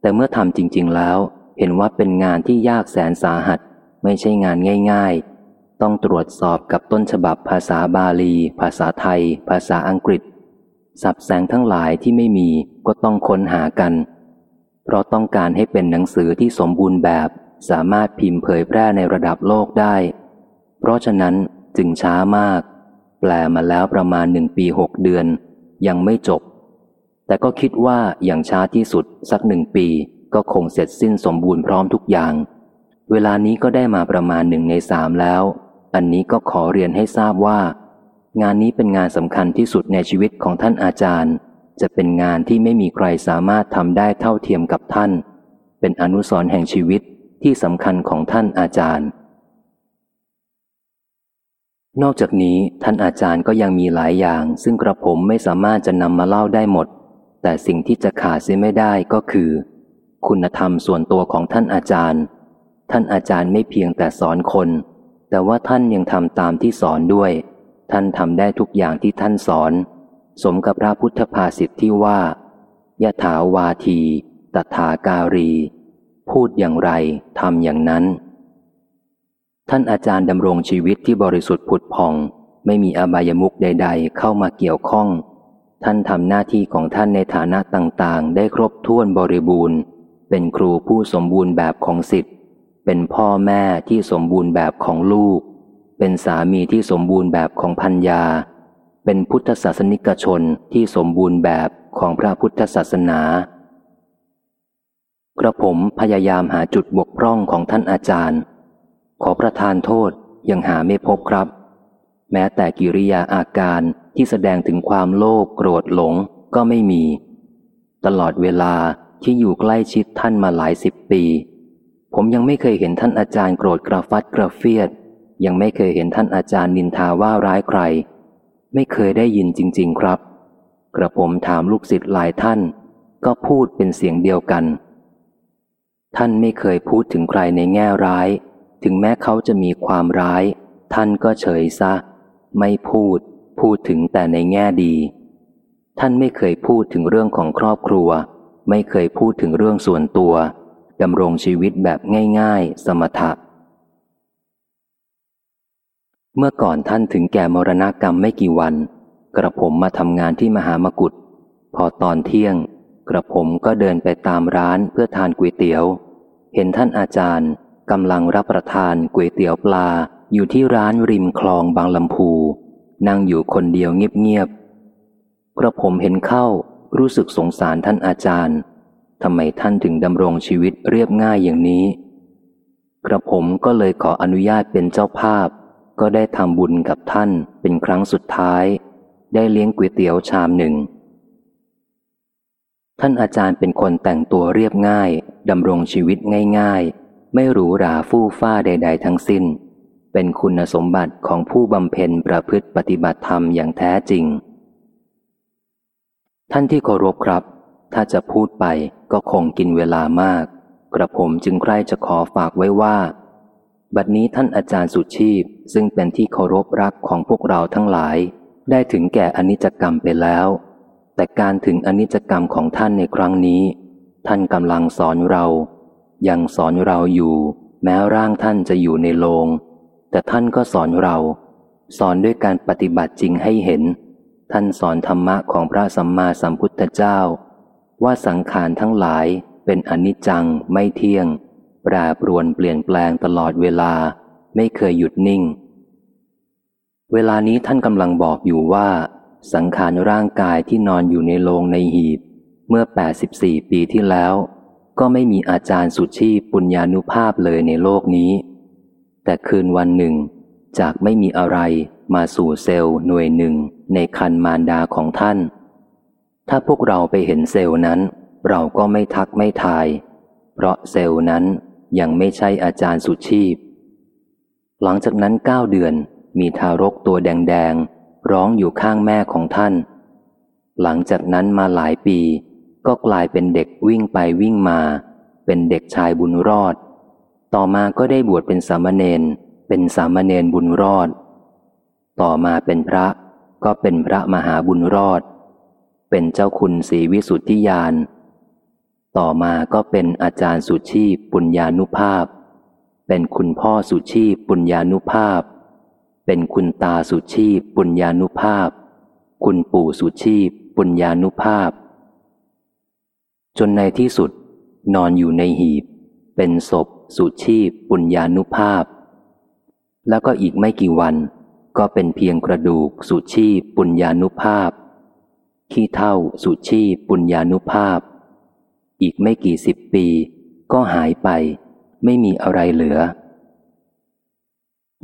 แต่เมื่อทำจริง ๆแล้ว เห็นว่าเป็นงานที่ยากแสนสาหัส ไม่ใช่งานง่าย ๆ ต้องตรวจสอบกับต้นฉบับภาษาบาลี ภาษาไทย ภาษาอังกฤษ สับแสงทั้งหลายที่ไม่มีก็ต้องค้นหากัน เพราะต้องการให้เป็นหนังสือที่สมบูรณ์แบบ สามารถพิมพ์เผยแพร่ในระดับโลกได้ เพราะฉะนั้นจึงช้ามาก แปลมาแล้วประมาณหนึ่งปีหกเดือน ยังไม่จบ แต่ก็คิดว่าอย่างช้าที่สุดสักหนึ่งปีก็คงเสร็จสิ้นสมบูรณ์พร้อมทุกอย่าง เวลานี้ก็ได้มาประมาณหนึ่งในสามแล้ว อันนี้ก็ขอเรียนให้ทราบว่า งานนี้เป็นงานสำคัญที่สุดในชีวิตของท่านอาจารย์ จะเป็นงานที่ไม่มีใครสามารถทำได้เท่าเทียมกับท่าน เป็นอนุสรณ์แห่งชีวิตที่สำคัญของท่านอาจารย์ นอกจากนี้ท่านอาจารย์ก็ยังมีหลายอย่าง ซึ่งกระผมไม่สามารถจะนำมาเล่าได้หมด แต่สิ่งที่จะขาดเสียไม่ได้ก็คือ คุณธรรมส่วนตัวของท่านอาจารย์ ท่านอาจารย์ไม่เพียงแต่สอนคน แต่ว่าท่านยังทำตามที่สอนด้วย ท่านทำได้ทุกอย่างที่ท่านสอน สมกับพระพุทธภาษิตที่ว่ายะถาวาที ตถาการี พูดอย่างไรทำอย่างนั้น ท่านอาจารย์ดำรงชีวิตที่บริสุทธิ์ผุดพอง ไม่มีอบายมุกใด ๆ เข้ามาเกี่ยวข้อง ท่านทำหน้าที่ของท่านในฐานะต่างๆ ได้ครบถ้วนบริบูรณ์ เป็นครูผู้สมบูรณ์แบบของสิทธิ เป็นพ่อแม่ที่สมบูรณ์แบบของลูก เป็นสามีที่สมบูรณ์แบบของพัญญา เป็นพุทธศาสนิกชนที่สมบูรณ์แบบของพระพุทธศาสนากระผมพยายามหาจุดบกพร่องของท่านอาจารย์ ขอประทานโทษยังหาไม่พบครับ แม้แต่กิริยาอาการที่แสดงถึงความโลภโกรธหลงก็ไม่มี ตลอดเวลาที่อยู่ใกล้ชิดท่านมาหลายสิบปี ผมยังไม่เคยเห็นท่านอาจารย์โกรธกระฟัดกระเฟียด ยังไม่เคยเห็นท่านอาจารย์นินทาว่าร้ายใคร ไม่เคยได้ยินจริง ๆ ครับ กระผมถามลูกศิษย์หลายท่าน ก็พูดเป็นเสียงเดียวกัน ท่านไม่เคยพูดถึงใครในแง่ร้าย ถึงแม้เขาจะมีความร้าย ท่านก็เฉยซะ ไม่พูด พูดถึงแต่ในแง่ดี ท่านไม่เคยพูดถึงเรื่องของครอบครัว ไม่เคยพูดถึงเรื่องส่วนตัว ดำรงชีวิตแบบง่าย ๆ สมถะ เมื่อก่อนท่านถึงแก่มรณกรรมไม่กี่วัน กระผมมาทำงานที่มหามกุฏพอตอนเที่ยง กระผมก็เดินไปตามร้านเพื่อทานก๋วยเตี๋ยว เห็นท่านอาจารย์กำลังรับประทานก๋วยเตี๋ยวปลาอยู่ที่ร้านริมคลองบางลำพู นั่งอยู่คนเดียวเงียบๆกระผมเห็นเข้ารู้สึกสงสารท่านอาจารย์ ทำไมท่านถึงดำรงชีวิตเรียบง่ายอย่างนี้ กระผมก็เลยขออนุญาตเป็นเจ้าภาพ ก็ได้ทำบุญกับท่านเป็นครั้งสุดท้าย ได้เลี้ยงก๋วยเตี๋ยวชามหนึ่ง ท่านอาจารย์เป็นคนแต่งตัวเรียบง่ายดำรงชีวิตง่าย ๆ ไม่หรูหราฟู่ฟ้าใด ๆ ทั้งสิ้น เป็นคุณสมบัติของผู้บำเพ็ญประพฤติปฏิบัติธรรมอย่างแท้จริง ท่านที่เคารพครับ ถ้าจะพูดไปก็คงกินเวลามาก กระผมจึงใคร่จะขอฝากไว้ว่า บัดนี้ท่านอาจารย์สุชีพซึ่งเป็นที่เคารพรักของพวกเราทั้งหลาย ได้ถึงแก่อนิจกรรมไปแล้ว แต่การถึงอนิจกรรมของท่านในครั้งนี้ ท่านกำลังสอนเรา ยังสอนเราอยู่ แม้ร่างท่านจะอยู่ในโลง แต่ท่านก็สอนเรา สอนด้วยการปฏิบัติจริงให้เห็น ท่านสอนธรรมะของพระสัมมาสัมพุทธเจ้า ว่าสังขารทั้งหลายเป็นอนิจจังไม่เที่ยงแปรปรวนเปลี่ยนแปลงตลอดเวลา ไม่เคยหยุดนิ่ง เวลานี้ท่านกำลังบอกอยู่ว่า สังขารร่างกายที่นอนอยู่ในโรงในหีบ เมื่อ 84 ปีที่แล้ว ก็ไม่มีอาจารย์สุชีปุญญานุภาพเลยในโลกนี้ แต่คืนวันหนึ่ง จากไม่มีอะไรมาสู่เซลล์หน่วยหนึ่งในคันมารดาของท่าน ถ้าพวกเราไปเห็นเซลล์นั้น เราก็ไม่ทักไม่ทาย เพราะเซลล์นั้นยังไม่ใช่อาจารย์สุชีพ หลังจากนั้นเก้าเดือนมีทารกตัวแดงๆ ร้องอยู่ข้างแม่ของท่าน หลังจากนั้นมาหลายปี ก็กลายเป็นเด็กวิ่งไปวิ่งมา เป็นเด็กชายบุญรอด ต่อมาก็ได้บวชเป็นสามเณรเป็นสามเณรบุญรอด ต่อมาเป็นพระก็เป็นพระมหาบุญรอด เป็นเจ้าคุณศรีวิสุทธิยาน ต่อมาก็เป็นอาจารย์สุชีพปุญญานุภาพ เป็นคุณพ่อสุชีพปุญญานุภาพ เป็นคุณตาสุชีพปุญญานุภาพ คุณปู่สุชีพปุญญานุภาพ จนในที่สุด นอนอยู่ในหีบ เป็นศพสุชีพปุญญานุภาพ แล้วก็อีกไม่กี่วัน ก็เป็นเพียงกระดูกสุชีพปุญญานุภาพ ขี้เท่าสุชีปุญญานุภาพ อีกไม่กี่สิบปี ก็หายไป ไม่มีอะไรเหลือ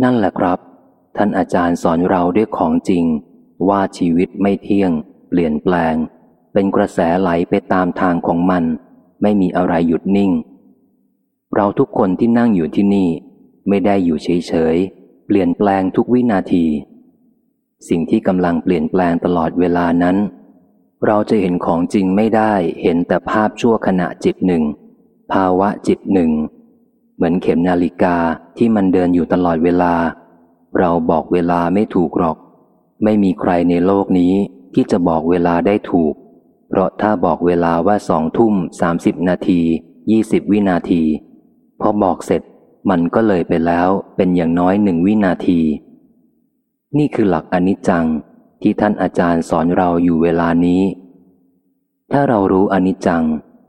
นั่นแหละครับ ท่านอาจารย์สอนเราด้วยของจริง ว่าชีวิตไม่เที่ยง เปลี่ยนแปลง เป็นกระแสไหลไปตามทางของมัน ไม่มีอะไรหยุดนิ่ง เราทุกคนที่นั่งอยู่ที่นี่ ไม่ได้อยู่เฉยๆเปลี่ยนแปลงทุกวินาที สิ่งที่กำลังเปลี่ยนแปลงตลอดเวลานั้น เราจะเห็นของจริงไม่ได้เห็นแต่ภาพชั่วขณะจิตหนึ่ง ภาวะจิตหนึ่ง เหมือนเข็มนาฬิกาที่มันเดินอยู่ตลอดเวลา เราบอกเวลาไม่ถูกหรอก ไม่มีใครในโลกนี้ที่จะบอกเวลาได้ถูก เพราะถ้าบอกเวลาว่าสองทุ่มสามสิบนาทียี่สิบวินาที พอบอกเสร็จมันก็เลยไปแล้วเป็นอย่างน้อยหนึ่งวินาที นี่คือหลักอนิจจัง ที่ท่านอาจารย์สอนเราอยู่เวลานี้ ถ้าเรารู้อนิจจัง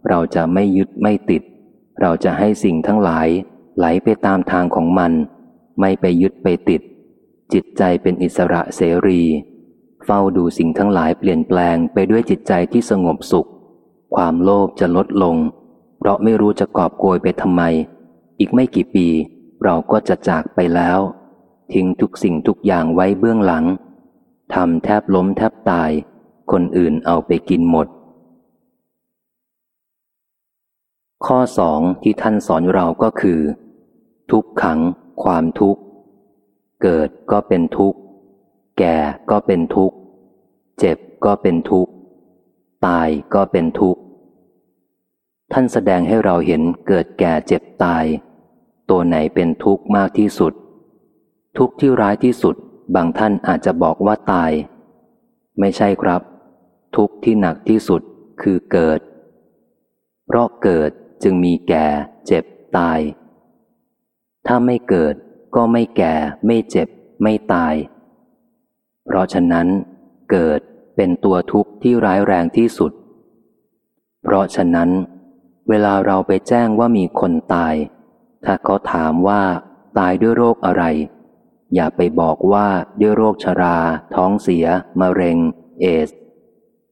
เราจะไม่ยึดไม่ติด เราจะให้สิ่งทั้งหลายไหลไปตามทางของมัน ไม่ไปยึดไปติด จิตใจเป็นอิสระเสรี เฝ้าดูสิ่งทั้งหลายเปลี่ยนแปลงไปด้วยจิตใจที่สงบสุข ความโลภจะลดลง เพราะไม่รู้จะกอบโกยไปทำไม อีกไม่กี่ปี เราก็จะจากไปแล้ว ทิ้งทุกสิ่งทุกอย่างไว้เบื้องหลัง ทำแทบล้มแทบตาย คนอื่นเอาไปกินหมด ข้อสองที่ท่านสอนเราก็คือ ทุกขัง ความทุกข์ เกิดก็เป็นทุกข์ แก่ก็เป็นทุกข์ เจ็บก็เป็นทุกข์ ตายก็เป็นทุกข์ ท่านแสดงให้เราเห็นเกิดแก่เจ็บตาย ตัวไหนเป็นทุกข์มากที่สุด ทุกข์ที่ร้ายที่สุด บางท่านอาจจะบอกว่าตาย ไม่ใช่ครับ ทุกข์ที่หนักที่สุดคือเกิด เพราะเกิดจึงมีแก่ เจ็บตาย ถ้าไม่เกิดก็ไม่แก่ ไม่เจ็บ ไม่ตาย เพราะฉะนั้น เกิดเป็นตัวทุกข์ที่ร้ายแรงที่สุด เพราะฉะนั้น เวลาเราไปแจ้งว่ามีคนตาย ถ้าเขาถามว่า ตายด้วยโรคอะไร อย่าไปบอกว่าด้วยโรคชรา ท้องเสีย มะเร็ง เอส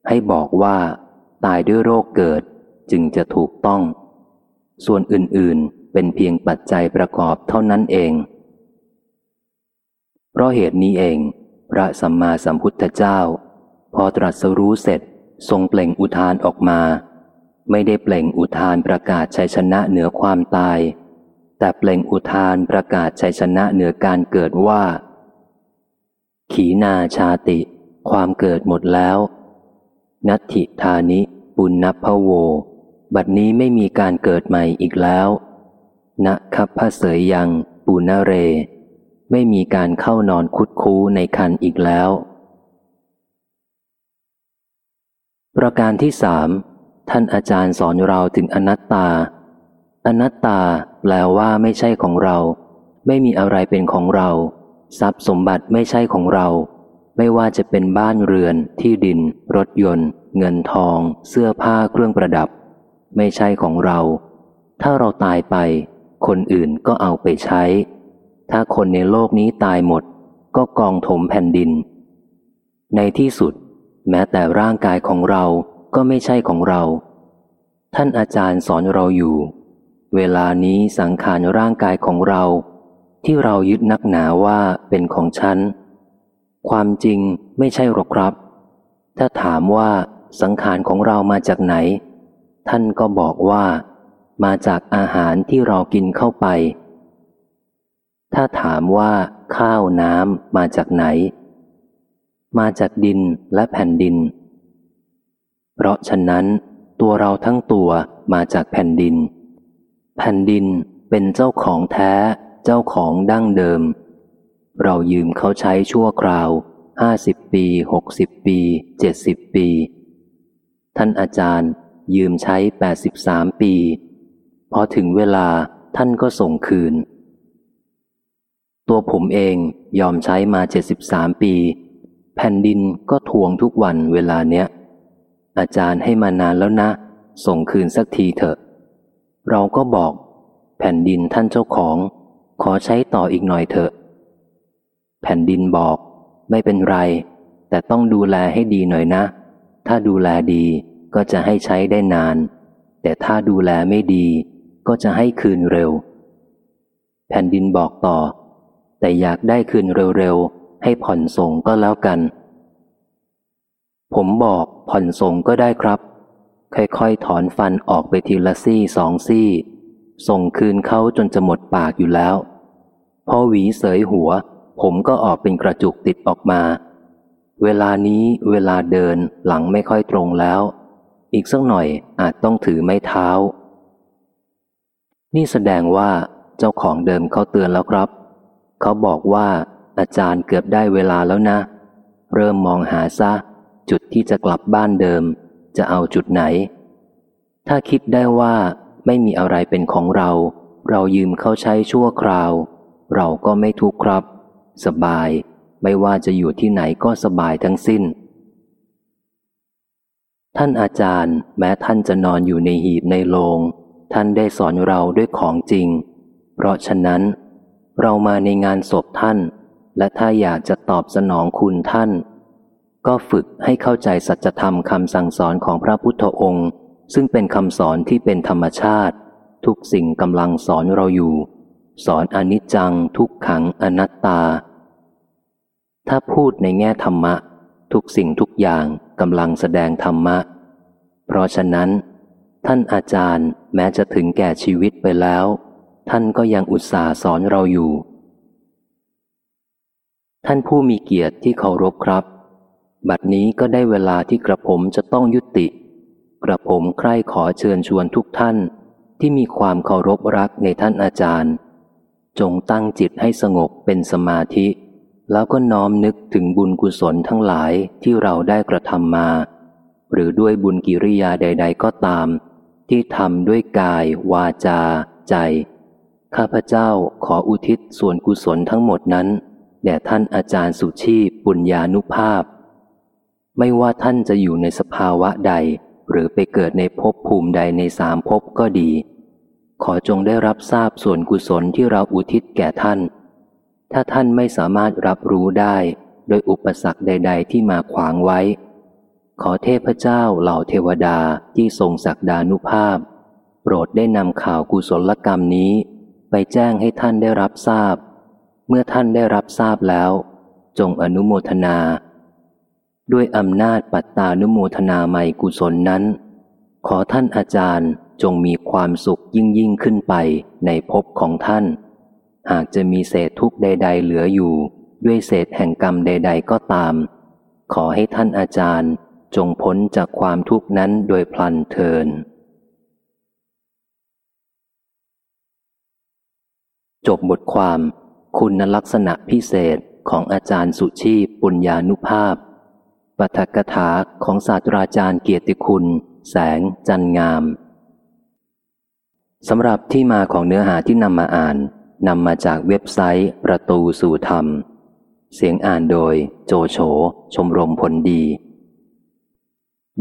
ให้บอกว่า ตายด้วยโรคเกิดจึงจะถูกต้อง ส่วนอื่นๆเป็นเพียงปัจจัยประกอบเท่านั้นเอง เพราะเหตุนี้เอง พระสัมมาสัมพุทธเจ้า พอตรัสรู้เสร็จทรงเปล่งอุทานออกมา ไม่ได้เปล่งอุทานประกาศชัยชนะเหนือความตาย แต่เปล่งอุทานประกาศชัยชนะเหนือการเกิดว่า ขีนาชาติ ความเกิดหมดแล้ว นัตถิธานิปุณณพโว บัดนี้ไม่มีการเกิดใหม่อีกแล้วนะคัพพเสยยังปุณเร ไม่มีการเข้านอนคุดคูในคันอีกแล้ว ประการที่สามท่านอาจารย์สอนเราถึงอนัตตา อนัตตาแปลว่าไม่ใช่ของเรา ไม่มีอะไรเป็นของเรา ทรัพย์สมบัติไม่ใช่ของเรา ไม่ว่าจะเป็นบ้านเรือน ที่ดิน รถยนต์ เงินทอง เสื้อผ้าเครื่องประดับ ไม่ใช่ของเรา ถ้าเราตายไป คนอื่นก็เอาไปใช้ ถ้าคนในโลกนี้ตายหมด ก็กองถมแผ่นดิน ในที่สุด แม้แต่ร่างกายของเราก็ไม่ใช่ของเรา ท่านอาจารย์สอนเราอยู่ เวลานี้สังขารร่างกายของเรา ที่เรายึดนักหนาว่าเป็นของฉัน ความจริงไม่ใช่หรอกครับ ถ้าถามว่าสังขารของเรามาจากไหน ท่านก็บอกว่า มาจากอาหารที่เรากินเข้าไป ถ้าถามว่าข้าวน้ำมาจากไหน มาจากดินและแผ่นดิน เพราะฉะนั้น ตัวเราทั้งตัวมาจากแผ่นดิน แผ่นดินเป็นเจ้าของแท้ เจ้าของดั้งเดิม เรายืมเขาใช้ชั่วคราวห้าสิบปีหกสิบปีเจ็ดสิบปี ท่านอาจารย์ยืมใช้แปดสิบสามปีพอถึงเวลาท่านก็ส่งคืน ตัวผมเองยอมใช้มาเจ็ดสิบสามปี แผ่นดินก็ทวงทุกวันเวลาเนี้ย อาจารย์ให้มานานแล้วนะ ส่งคืนสักทีเถอะ เราก็บอก แผ่นดินท่านเจ้าของ ขอใช้ต่ออีกหน่อยเถอะ แผ่นดินบอก ไม่เป็นไร แต่ต้องดูแลให้ดีหน่อยนะ ถ้าดูแลดีก็จะให้ใช้ได้นาน แต่ถ้าดูแลไม่ดี ก็จะให้คืนเร็ว แผ่นดินบอกต่อ แต่อยากได้คืนเร็วๆ ให้ผ่อนส่งก็แล้วกัน ผมบอกผ่อนส่งก็ได้ครับ ค่อยๆ ถอนฟันออกไปทีละซี่สองซี่ ส่งคืนเขาจนจะหมดปากอยู่แล้วพอหวีเสยหัว ผมก็ออกเป็นกระจุกติดออกมา เวลานี้เวลาเดินหลังไม่ค่อยตรงแล้ว อีกสักหน่อยอาจต้องถือไม้เท้า นี่แสดงว่าเจ้าของเดิมเขาเตือนแล้วครับ เขาบอกว่าอาจารย์เกือบได้เวลาแล้วนะ เริ่มมองหาซะ จุดที่จะกลับบ้านเดิม จะเอาจุดไหน ถ้าคิดได้ว่าไม่มีอะไรเป็นของเรา เรายืมเข้าใช้ชั่วคราว เราก็ไม่ทุกข์ครับ สบาย ไม่ว่าจะอยู่ที่ไหนก็สบายทั้งสิ้น ท่านอาจารย์ แม้ท่านจะนอนอยู่ในหีบในโลง ท่านได้สอนเราด้วยของจริง เพราะฉะนั้น เรามาในงานศพท่าน และถ้าอยากจะตอบสนองคุณท่าน ก็ฝึกให้เข้าใจสัจธรรมคำสั่งสอนของพระพุทธองค์ ซึ่งเป็นคำสอนที่เป็นธรรมชาติ ทุกสิ่งกำลังสอนเราอยู่ สอนอนิจจัง ทุกขังอนัตตา ถ้าพูดในแง่ธรรมะ ทุกสิ่งทุกอย่างกำลังแสดงธรรมะ เพราะฉะนั้น ท่านอาจารย์แม้จะถึงแก่ชีวิตไปแล้ว ท่านก็ยังอุตส่าห์สอนเราอยู่ ท่านผู้มีเกียรติที่เคารพครับ บัดนี้ก็ได้เวลาที่กระผมจะต้องยุติ กระผมใคร่ขอเชิญชวนทุกท่าน ที่มีความเคารพรักในท่านอาจารย์ จงตั้งจิตให้สงบเป็นสมาธิ แล้วก็น้อมนึกถึงบุญกุศลทั้งหลายที่เราได้กระทำมา หรือด้วยบุญกิริยาใด ๆ ก็ตาม ที่ทำด้วยกาย วาจา ใจ ข้าพเจ้าขออุทิศส่วนกุศลทั้งหมดนั้นแด่ท่านอาจารย์สุชีพปุญญานุภาพ ไม่ว่าท่านจะอยู่ในสภาวะใด หรือไปเกิดในภพภูมิใดในสามภพก็ดี ขอจงได้รับทราบส่วนกุศลที่เราอุทิศแก่ท่าน ถ้าท่านไม่สามารถรับรู้ได้ โดยอุปสรรคใด ๆ ที่มาขวางไว้ ขอเทพเจ้าเหล่าเทวดาที่ทรงศักดานุภาพ โปรดได้นำข่าวกุศลกรรมนี้ ไปแจ้งให้ท่านได้รับทราบ เมื่อท่านได้รับทราบแล้ว จงอนุโมทนา ด้วยอำนาจปัตตานุโมทนาไมกุศลนั้น ขอท่านอาจารย์จงมีความสุขยิ่งยิ่งขึ้นไปในภพของท่าน หากจะมีเศษทุกข์ใด ๆ เหลืออยู่ ด้วยเศษแห่งกรรมใด ๆ ก็ตาม ขอให้ท่านอาจารย์จงพ้นจากความทุกข์นั้นโดยพลันเทิน จบบทความ คุณลักษณะพิเศษของอาจารย์สุชีพปุญญานุภาพ ปฐกถาของศาสตราจารย์เกียรติคุณ แสงจันงามสำหรับที่มาของเนื้อหาที่นำมาอ่านนำมาจากเว็บไซต์ ประตูสู่ธรรม เสียงอ่านโดยโจโฉชมรมผลดี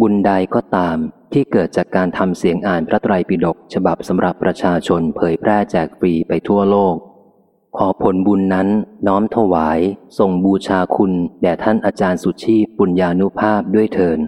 บุญใดก็ตามที่เกิดจากการทำเสียงอ่านพระไตรปิฎกฉบับสำหรับประชาชนเผยแพร่แจกฟรีไปทั่วโลก ขอผลบุญนั้นน้อมถวายส่งบูชาคุณ แด่ท่านอาจารย์สุชีพปุญญานุภาพด้วยเถิน